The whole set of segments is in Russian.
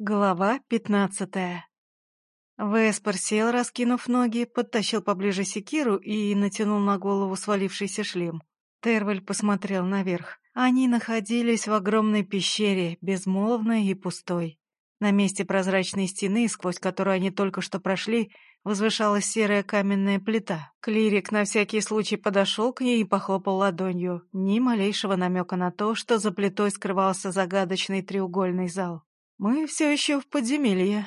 Глава пятнадцатая. Веспер сел, раскинув ноги, подтащил поближе секиру и натянул на голову свалившийся шлем. Терваль посмотрел наверх. Они находились в огромной пещере, безмолвной и пустой. На месте прозрачной стены, сквозь которую они только что прошли, возвышалась серая каменная плита. Клирик на всякий случай подошел к ней и похлопал ладонью. Ни малейшего намека на то, что за плитой скрывался загадочный треугольный зал. Мы все еще в подземелье.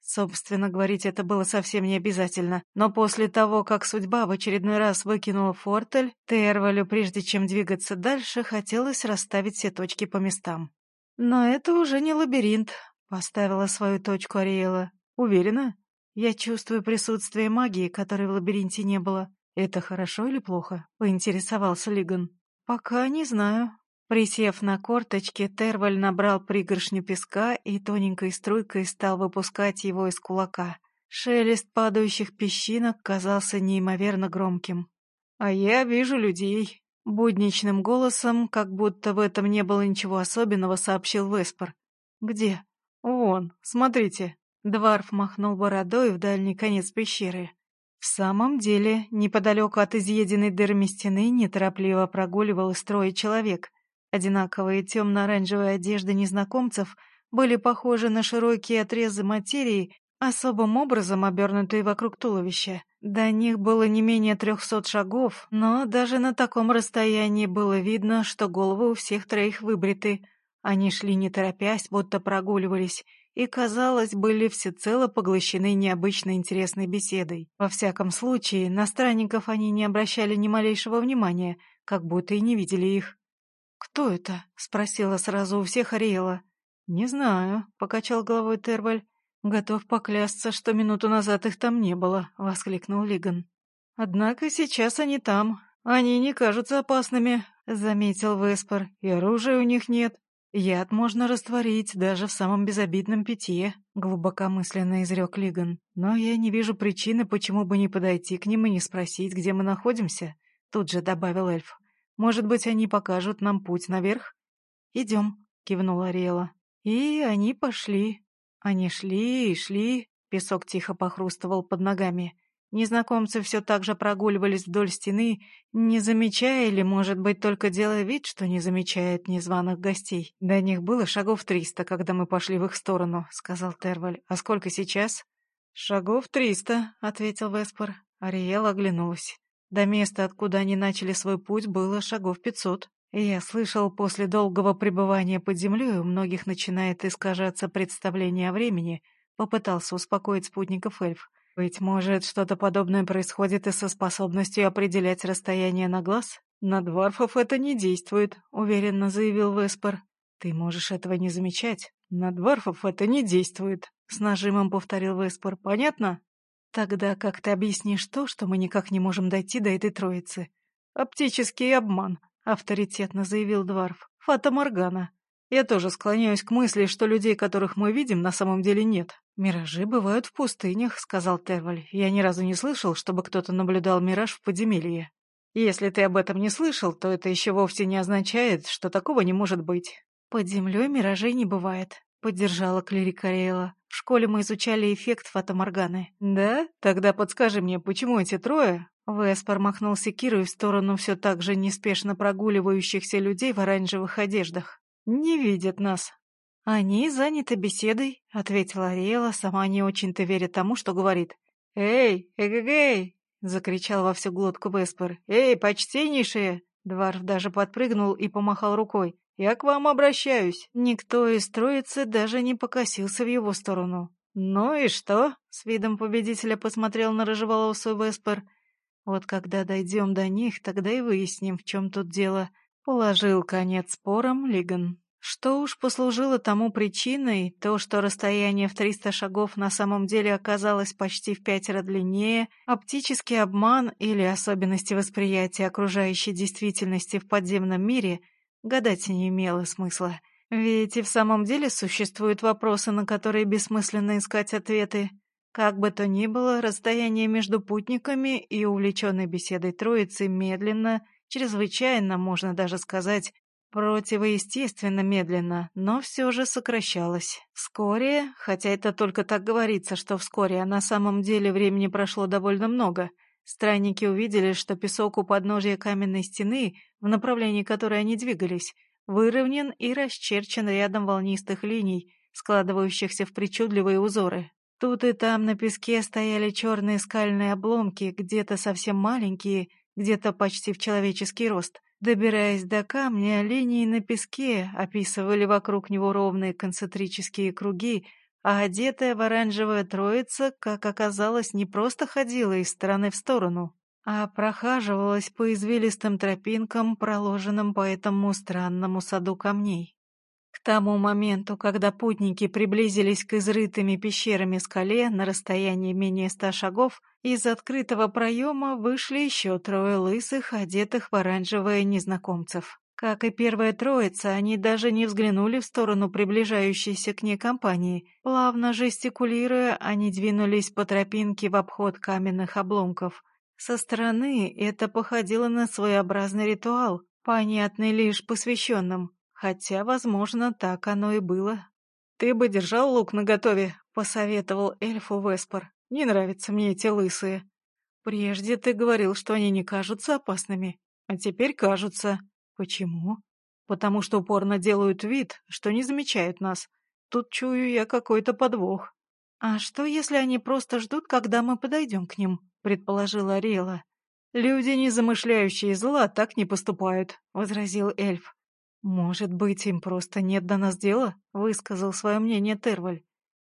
Собственно, говорить это было совсем не обязательно, но после того, как судьба в очередной раз выкинула фортель, Тервалю, прежде чем двигаться дальше, хотелось расставить все точки по местам. Но это уже не лабиринт, поставила свою точку Ариэла. Уверена? Я чувствую присутствие магии, которой в лабиринте не было. Это хорошо или плохо? Поинтересовался Лиган. Пока не знаю, Присев на корточки, Терваль набрал пригоршню песка и тоненькой струйкой стал выпускать его из кулака. Шелест падающих песчинок казался неимоверно громким. «А я вижу людей», — будничным голосом, как будто в этом не было ничего особенного, сообщил Веспор. «Где?» «Вон, смотрите». Дварф махнул бородой в дальний конец пещеры. В самом деле, неподалеку от изъеденной дырами стены неторопливо прогуливал строй человек — Одинаковые темно-оранжевые одежды незнакомцев были похожи на широкие отрезы материи, особым образом обернутые вокруг туловища. До них было не менее трехсот шагов, но даже на таком расстоянии было видно, что головы у всех троих выбриты. Они шли не торопясь, будто прогуливались, и, казалось, были всецело поглощены необычно интересной беседой. Во всяком случае, на странников они не обращали ни малейшего внимания, как будто и не видели их. «Кто это?» — спросила сразу у всех Ариэла. «Не знаю», — покачал головой Терваль. «Готов поклясться, что минуту назад их там не было», — воскликнул Лиган. «Однако сейчас они там. Они не кажутся опасными», — заметил Веспор. «И оружия у них нет. Яд можно растворить даже в самом безобидном питье», — глубокомысленно изрек Лиган. «Но я не вижу причины, почему бы не подойти к ним и не спросить, где мы находимся», — тут же добавил эльф. Может быть, они покажут нам путь наверх? Идем, кивнула Рела. И они пошли. Они шли и шли. Песок тихо похрустывал под ногами. Незнакомцы все так же прогуливались вдоль стены, не замечая или, может быть, только делая вид, что не замечают незваных гостей. До них было шагов триста, когда мы пошли в их сторону, — сказал Терваль. — А сколько сейчас? — Шагов триста, — ответил Веспор. Ариэл оглянулась. До места, откуда они начали свой путь, было шагов пятьсот. Я слышал, после долгого пребывания под землей у многих начинает искажаться представление о времени, попытался успокоить спутников эльф. Быть может, что-то подобное происходит и со способностью определять расстояние на глаз? На дворфов это не действует, уверенно заявил Веспер. Ты можешь этого не замечать. На дворфов это не действует, с нажимом повторил Веспер. Понятно? Тогда как ты объяснишь то, что мы никак не можем дойти до этой троицы? Оптический обман, авторитетно заявил Дварф. Фата Моргана. Я тоже склоняюсь к мысли, что людей, которых мы видим, на самом деле нет. Миражи бывают в пустынях, сказал Терваль. Я ни разу не слышал, чтобы кто-то наблюдал мираж в подземелье. Если ты об этом не слышал, то это еще вовсе не означает, что такого не может быть. Под землей миражей не бывает, поддержала клирика Рейла. В школе мы изучали эффект фотоморганы. Да? Тогда подскажи мне, почему эти трое? Веспор махнул секирой в сторону все так же неспешно прогуливающихся людей в оранжевых одеждах. Не видят нас. Они заняты беседой, ответила Ариэла, сама не очень-то веря тому, что говорит. Эй, эгэгэй! закричал во всю глотку Веспор. Эй, почтеннейшие! Дварф даже подпрыгнул и помахал рукой. Я к вам обращаюсь. Никто из троицы даже не покосился в его сторону. Ну и что? С видом победителя посмотрел на рыжеволосую Веспер. Вот когда дойдем до них, тогда и выясним, в чем тут дело. Положил конец спорам Лиган. Что уж послужило тому причиной, то, что расстояние в 300 шагов на самом деле оказалось почти в пятеро длиннее, оптический обман или особенности восприятия окружающей действительности в подземном мире Гадать не имело смысла. Ведь и в самом деле существуют вопросы, на которые бессмысленно искать ответы. Как бы то ни было, расстояние между путниками и увлеченной беседой троицы медленно, чрезвычайно, можно даже сказать, Противоестественно медленно, но все же сокращалась. Вскоре, хотя это только так говорится, что вскоре, а на самом деле времени прошло довольно много, странники увидели, что песок у подножия каменной стены, в направлении которой они двигались, выровнен и расчерчен рядом волнистых линий, складывающихся в причудливые узоры. Тут и там на песке стояли черные скальные обломки, где-то совсем маленькие, где-то почти в человеческий рост. Добираясь до камня, линии на песке описывали вокруг него ровные концентрические круги, а одетая в оранжевое троица, как оказалось, не просто ходила из стороны в сторону, а прохаживалась по извилистым тропинкам, проложенным по этому странному саду камней. К тому моменту, когда путники приблизились к изрытыми пещерами скале на расстоянии менее ста шагов, из открытого проема вышли еще трое лысых, одетых в оранжевое незнакомцев. Как и первая троица, они даже не взглянули в сторону приближающейся к ней компании. Плавно жестикулируя, они двинулись по тропинке в обход каменных обломков. Со стороны это походило на своеобразный ритуал, понятный лишь посвященным. Хотя, возможно, так оно и было. «Ты бы держал лук наготове», — посоветовал эльфу Веспор. «Не нравятся мне эти лысые. Прежде ты говорил, что они не кажутся опасными, а теперь кажутся. Почему? Потому что упорно делают вид, что не замечают нас. Тут чую я какой-то подвох». «А что, если они просто ждут, когда мы подойдем к ним?» — предположила Рела. «Люди, не замышляющие зла, так не поступают», — возразил эльф. «Может быть, им просто нет до нас дела?» — высказал свое мнение Терваль.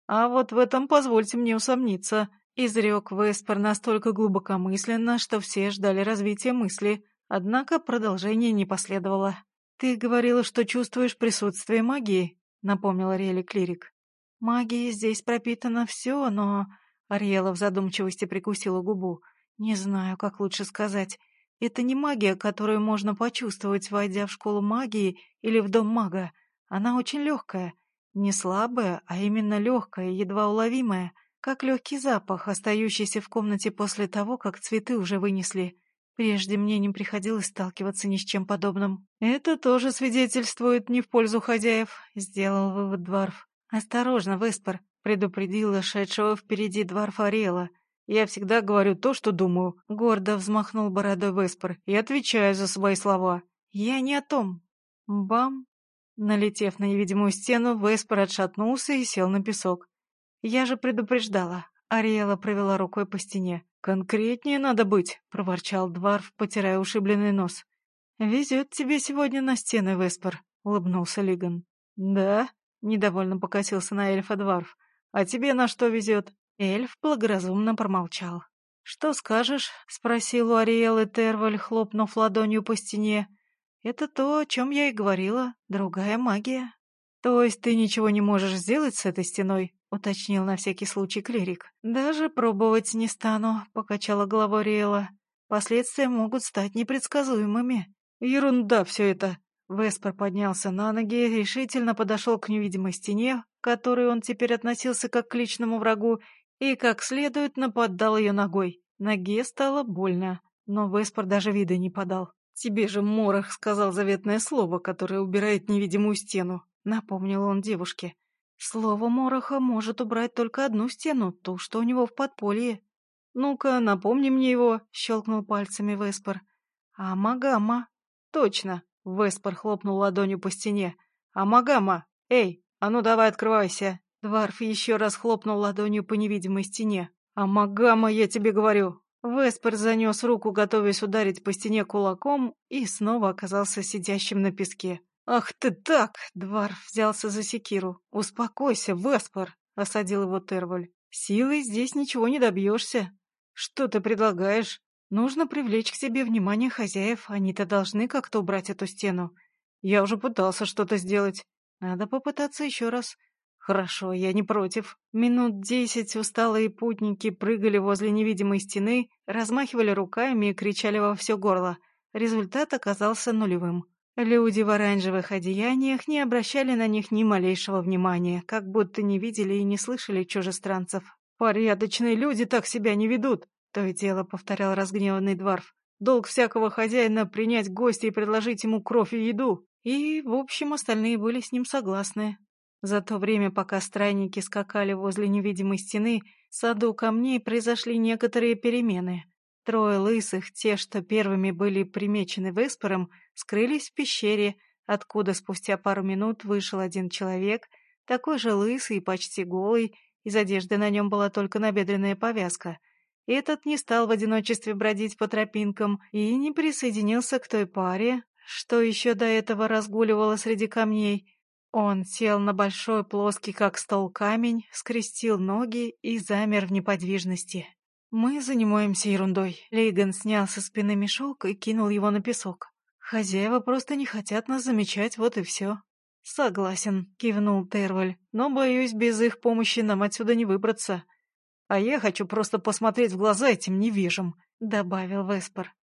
«А вот в этом позвольте мне усомниться», — изрек Веспер настолько глубокомысленно, что все ждали развития мысли, однако продолжение не последовало. «Ты говорила, что чувствуешь присутствие магии», — напомнил Ариэле клирик. «Магией здесь пропитано все, но...» Ариэла в задумчивости прикусила губу. «Не знаю, как лучше сказать. Это не магия, которую можно почувствовать, войдя в школу магии или в дом мага. Она очень легкая. Не слабая, а именно легкая, едва уловимая, как легкий запах, остающийся в комнате после того, как цветы уже вынесли. Прежде мне не приходилось сталкиваться ни с чем подобным. «Это тоже свидетельствует не в пользу хозяев», — сделал вывод Дварф. «Осторожно, Веспер», — предупредила шедшего впереди Дварфа Ариэла. Я всегда говорю то, что думаю. Гордо взмахнул бородой Веспер и отвечаю за свои слова. Я не о том. Бам! Налетев на невидимую стену, Веспер отшатнулся и сел на песок. Я же предупреждала. Ариэла провела рукой по стене. «Конкретнее надо быть», — проворчал Дварф, потирая ушибленный нос. «Везет тебе сегодня на стены, Веспер», — улыбнулся Лиган. «Да?» — недовольно покосился на эльфа Дварф. «А тебе на что везет?» Эльф благоразумно промолчал. «Что скажешь?» — спросил у Ариэлы Терваль, хлопнув ладонью по стене. «Это то, о чем я и говорила. Другая магия». «То есть ты ничего не можешь сделать с этой стеной?» — уточнил на всякий случай клирик. «Даже пробовать не стану», — покачала головой Ариэла. «Последствия могут стать непредсказуемыми». «Ерунда все это!» Веспер поднялся на ноги, решительно подошел к невидимой стене, к которой он теперь относился как к личному врагу, и как следует нападал ее ногой. Ноге стало больно, но Веспор даже вида не подал. «Тебе же Морох сказал заветное слово, которое убирает невидимую стену», — напомнил он девушке. «Слово Мороха может убрать только одну стену, ту, что у него в подполье». «Ну-ка, напомни мне его», — щелкнул пальцами Веспор. «Амагама». «Точно», — Веспор хлопнул ладонью по стене. «Амагама! Эй, а ну давай открывайся!» Дварф еще раз хлопнул ладонью по невидимой стене. «Амагама, я тебе говорю!» Веспер занес руку, готовясь ударить по стене кулаком, и снова оказался сидящим на песке. «Ах ты так!» — Дварф взялся за секиру. «Успокойся, Веспер!» — осадил его Терваль. «Силой здесь ничего не добьешься. Что ты предлагаешь? Нужно привлечь к себе внимание хозяев, они-то должны как-то убрать эту стену. Я уже пытался что-то сделать. Надо попытаться еще раз. Хорошо, я не против. Минут десять усталые путники прыгали возле невидимой стены, размахивали руками и кричали во все горло. Результат оказался нулевым. Люди в оранжевых одеяниях не обращали на них ни малейшего внимания, как будто не видели и не слышали чужестранцев. «Порядочные люди так себя не ведут!» — то и дело повторял разгневанный дворф. «Долг всякого хозяина — принять гостя и предложить ему кровь и еду. И, в общем, остальные были с ним согласны. За то время, пока странники скакали возле невидимой стены, в саду камней произошли некоторые перемены. Трое лысых, те, что первыми были примечены Веспором, скрылись в пещере, откуда спустя пару минут вышел один человек, такой же лысый и почти голый, из одежды на нем была только набедренная повязка. Этот не стал в одиночестве бродить по тропинкам и не присоединился к той паре, что еще до этого разгуливала среди камней. Он сел на большой плоский, как стол, камень, скрестил ноги и замер в неподвижности. «Мы занимаемся ерундой». Лейган снял со спины мешок и кинул его на песок. «Хозяева просто не хотят нас замечать, вот и все». «Согласен», — кивнул Терваль, «но, боюсь, без их помощи нам отсюда не выбраться. А я хочу просто посмотреть в глаза этим невежам», — добавил Веспер.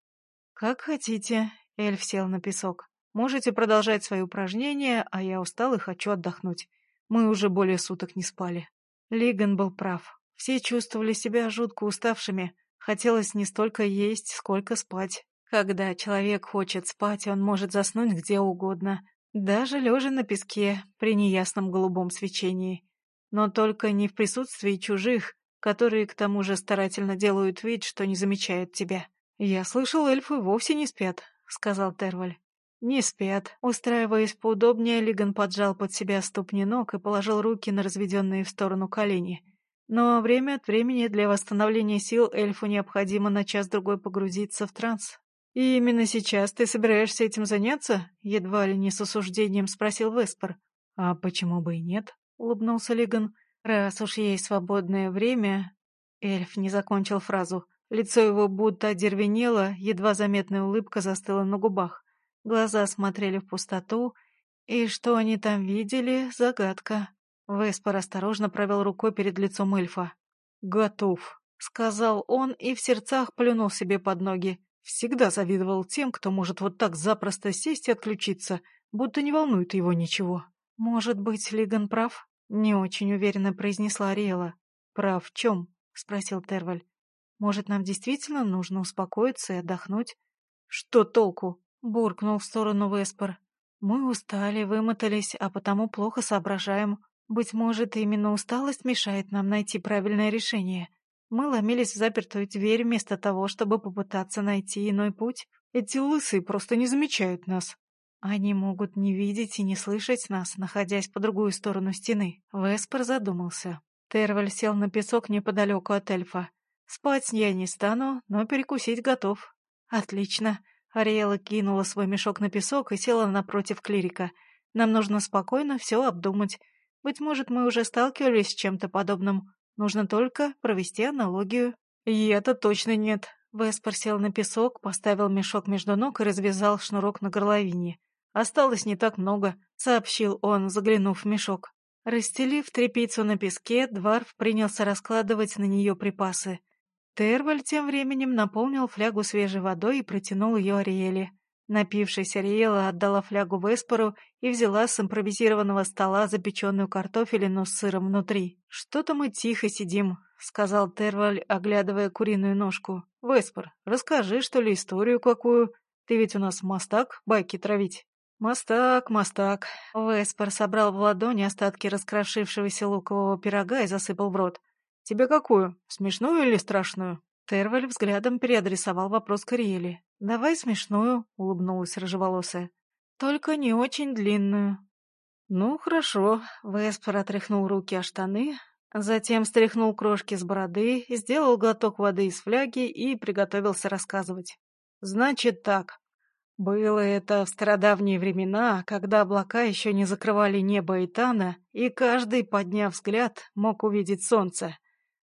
«Как хотите», — эльф сел на песок. «Можете продолжать свои упражнения, а я устал и хочу отдохнуть. Мы уже более суток не спали». Лиган был прав. Все чувствовали себя жутко уставшими. Хотелось не столько есть, сколько спать. Когда человек хочет спать, он может заснуть где угодно, даже лежа на песке при неясном голубом свечении. Но только не в присутствии чужих, которые к тому же старательно делают вид, что не замечают тебя. «Я слышал, эльфы вовсе не спят», — сказал Терваль. «Не спят». Устраиваясь поудобнее, Лиган поджал под себя ступни ног и положил руки на разведенные в сторону колени. Но время от времени для восстановления сил эльфу необходимо на час-другой погрузиться в транс. «И именно сейчас ты собираешься этим заняться?» — едва ли не с осуждением спросил Веспер. «А почему бы и нет?» — улыбнулся Лиган. «Раз уж есть свободное время...» Эльф не закончил фразу. Лицо его будто одервенело, едва заметная улыбка застыла на губах. Глаза смотрели в пустоту, и что они там видели — загадка. Веспор осторожно провел рукой перед лицом эльфа. «Готов», — сказал он и в сердцах плюнул себе под ноги. Всегда завидовал тем, кто может вот так запросто сесть и отключиться, будто не волнует его ничего. «Может быть, Лиган прав?» — не очень уверенно произнесла Ариэла. «Прав в чем?» — спросил Терваль. «Может, нам действительно нужно успокоиться и отдохнуть?» «Что толку?» — буркнул в сторону Веспор. «Мы устали, вымотались, а потому плохо соображаем. Быть может, именно усталость мешает нам найти правильное решение. Мы ломились в запертую дверь вместо того, чтобы попытаться найти иной путь. Эти лысые просто не замечают нас. Они могут не видеть и не слышать нас, находясь по другую сторону стены. Веспер задумался. Терваль сел на песок неподалеку от эльфа. Спать я не стану, но перекусить готов. Отлично. Ариэла кинула свой мешок на песок и села напротив клирика. Нам нужно спокойно все обдумать. Быть может, мы уже сталкивались с чем-то подобным. Нужно только провести аналогию. И это точно нет. Веспер сел на песок, поставил мешок между ног и развязал шнурок на горловине. «Осталось не так много», — сообщил он, заглянув в мешок. Расстелив тряпицу на песке, Дварф принялся раскладывать на нее припасы. Терваль тем временем наполнил флягу свежей водой и протянул ее Ариэле. Напившись, Ариэла отдала флягу Веспору и взяла с импровизированного стола запеченную картофелину с сыром внутри. «Что-то мы тихо сидим», — сказал Терваль, оглядывая куриную ножку. «Веспор, расскажи, что ли, историю какую. Ты ведь у нас мастак байки травить». «Мастак, мастак». Веспор собрал в ладони остатки раскрошившегося лукового пирога и засыпал в рот. «Тебе какую? Смешную или страшную?» Терваль взглядом переадресовал вопрос к Ариэле. «Давай смешную», — улыбнулась рыжеволосая. «Только не очень длинную». «Ну, хорошо». Веспер отряхнул руки о штаны, затем стряхнул крошки с бороды, сделал глоток воды из фляги и приготовился рассказывать. «Значит так. Было это в стародавние времена, когда облака еще не закрывали небо Итана, и каждый, подняв взгляд, мог увидеть солнце.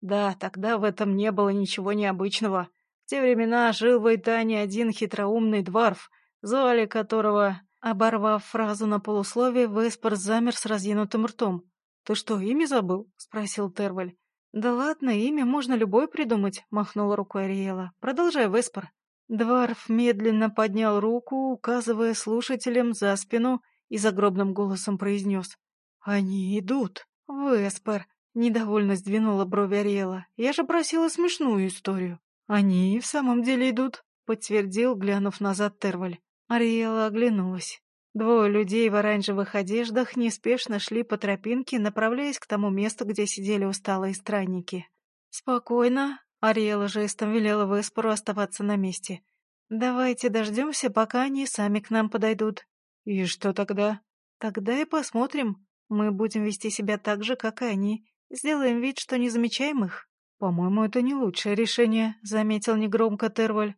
Да, тогда в этом не было ничего необычного. В те времена жил в Итане один хитроумный дворф, звали которого... Оборвав фразу на полусловие, Веспор замер с разъянутым ртом. «Ты что, имя забыл?» — спросил Терваль. «Да ладно, имя можно любое придумать», — махнула рукой Ариэла. «Продолжай, Веспор». Дварф медленно поднял руку, указывая слушателям за спину, и загробным голосом произнес. «Они идут. Веспор, Недовольно сдвинула брови Ариэла. «Я же просила смешную историю». «Они в самом деле идут», — подтвердил, глянув назад Терваль. Ариэла оглянулась. Двое людей в оранжевых одеждах неспешно шли по тропинке, направляясь к тому месту, где сидели усталые странники. «Спокойно», — Ариэла жестом велела Веспору оставаться на месте. «Давайте дождемся, пока они сами к нам подойдут». «И что тогда?» «Тогда и посмотрим. Мы будем вести себя так же, как и они. Сделаем вид, что не замечаем их». «По-моему, это не лучшее решение», — заметил негромко Терваль.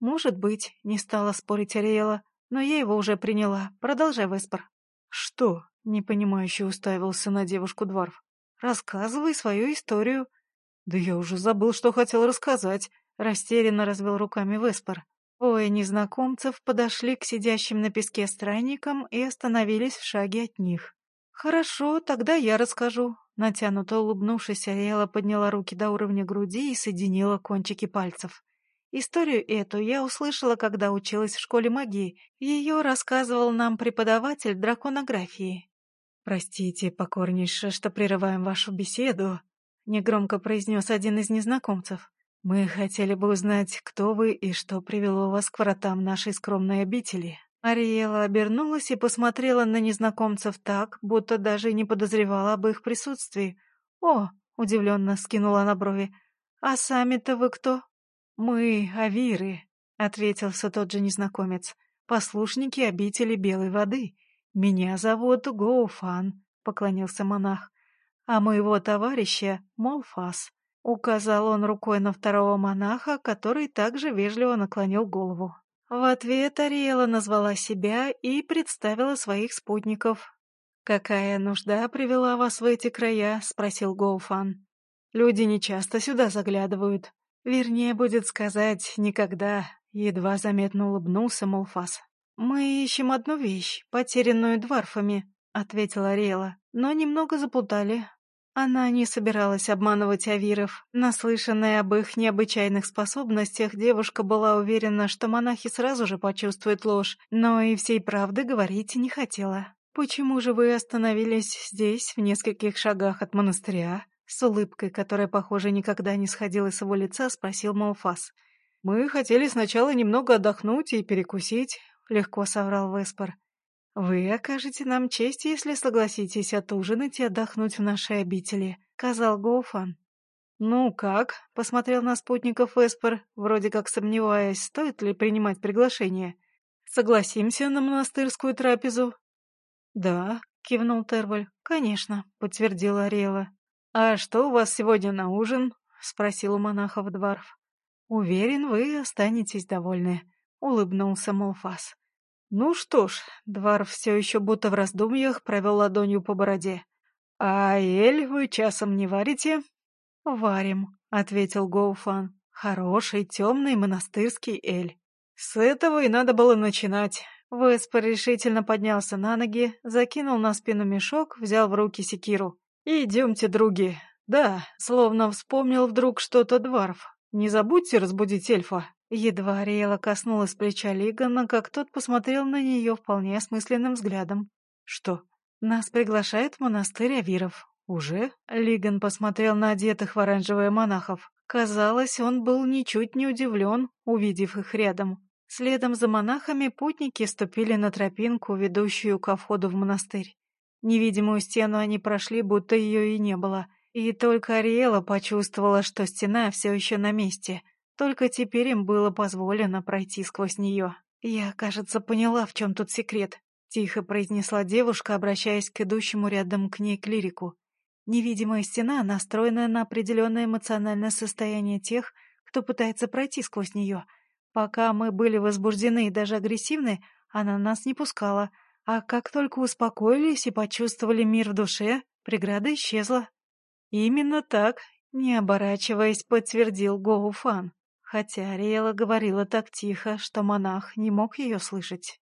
«Может быть», — не стала спорить Ариэла. Но я его уже приняла. Продолжай, Веспер. Что? Непонимающе уставился на девушку Дварф. Рассказывай свою историю. Да я уже забыл, что хотел рассказать. Растерянно развел руками Веспер. Ой, незнакомцев подошли к сидящим на песке странникам и остановились в шаге от них. «Хорошо, тогда я расскажу». Натянуто улыбнувшись, Ариэла подняла руки до уровня груди и соединила кончики пальцев. Историю эту я услышала, когда училась в школе магии. Ее рассказывал нам преподаватель драконографии. «Простите, покорнейше, что прерываем вашу беседу», — негромко произнес один из незнакомцев. «Мы хотели бы узнать, кто вы и что привело вас к вратам нашей скромной обители». Ариэла обернулась и посмотрела на незнакомцев так, будто даже не подозревала об их присутствии. «О!» — удивленно скинула на брови. «А сами-то вы кто?» «Мы авиры», — ответил все тот же незнакомец, — «послушники обители Белой воды. Меня зовут Гоуфан», — поклонился монах, — «а моего товарища Молфас». Указал он рукой на второго монаха, который также вежливо наклонил голову. В ответ Ариэла назвала себя и представила своих спутников. «Какая нужда привела вас в эти края?» — спросил Гоуфан. «Люди нечасто сюда заглядывают. Вернее, будет сказать, никогда. Едва заметно улыбнулся Молфас. «Мы ищем одну вещь, потерянную дварфами», — ответила Рела, но немного заплутали. Она не собиралась обманывать авиров. Наслышанная об их необычайных способностях, девушка была уверена, что монахи сразу же почувствуют ложь, но и всей правды говорить не хотела. «Почему же вы остановились здесь, в нескольких шагах от монастыря?» С улыбкой, которая, похоже, никогда не сходила с его лица, спросил Малфас. «Мы хотели сначала немного отдохнуть и перекусить», — легко соврал Веспор. «Вы окажете нам честь, если согласитесь отужинать и отдохнуть в нашей обители», — сказал Гоуфан. «Ну как?» — посмотрел на спутников Веспор, вроде как сомневаясь, стоит ли принимать приглашение. «Согласимся на монастырскую трапезу?» «Да», — кивнул Терваль. «Конечно», — подтвердила Ариэла. «А что у вас сегодня на ужин?» — спросил у монахов Дварф. «Уверен, вы останетесь довольны», — улыбнулся Молфас. «Ну что ж», — Дварф все еще будто в раздумьях провел ладонью по бороде. «А эль вы часом не варите?» «Варим», — ответил Гоуфан. «Хороший, темный монастырский эль». «С этого и надо было начинать». Веспер решительно поднялся на ноги, закинул на спину мешок, взял в руки секиру. «Идемте, други. Да, словно вспомнил вдруг что-то Дварф. Не забудьте разбудить эльфа». Едва Ариэла коснулась плеча Лигана, как тот посмотрел на нее вполне осмысленным взглядом. «Что? Нас приглашает в монастырь Авиров. Уже?» Лиган посмотрел на одетых в оранжевые монахов. Казалось, он был ничуть не удивлен, увидев их рядом. Следом за монахами путники ступили на тропинку, ведущую ко входу в монастырь. Невидимую стену они прошли, будто ее и не было. И только Ариэла почувствовала, что стена все еще на месте. Только теперь им было позволено пройти сквозь нее. «Я, кажется, поняла, в чем тут секрет», — тихо произнесла девушка, обращаясь к идущему рядом к ней клирику. Невидимая стена настроена на определенное эмоциональное состояние тех, кто пытается пройти сквозь нее. Пока мы были возбуждены и даже агрессивны, она нас не пускала — а как только успокоились и почувствовали мир в душе, преграда исчезла. Именно так, не оборачиваясь, подтвердил Гоуфан, хотя Ариэла говорила так тихо, что монах не мог ее слышать.